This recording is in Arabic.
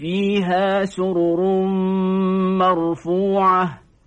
فيها سرر مرفوعة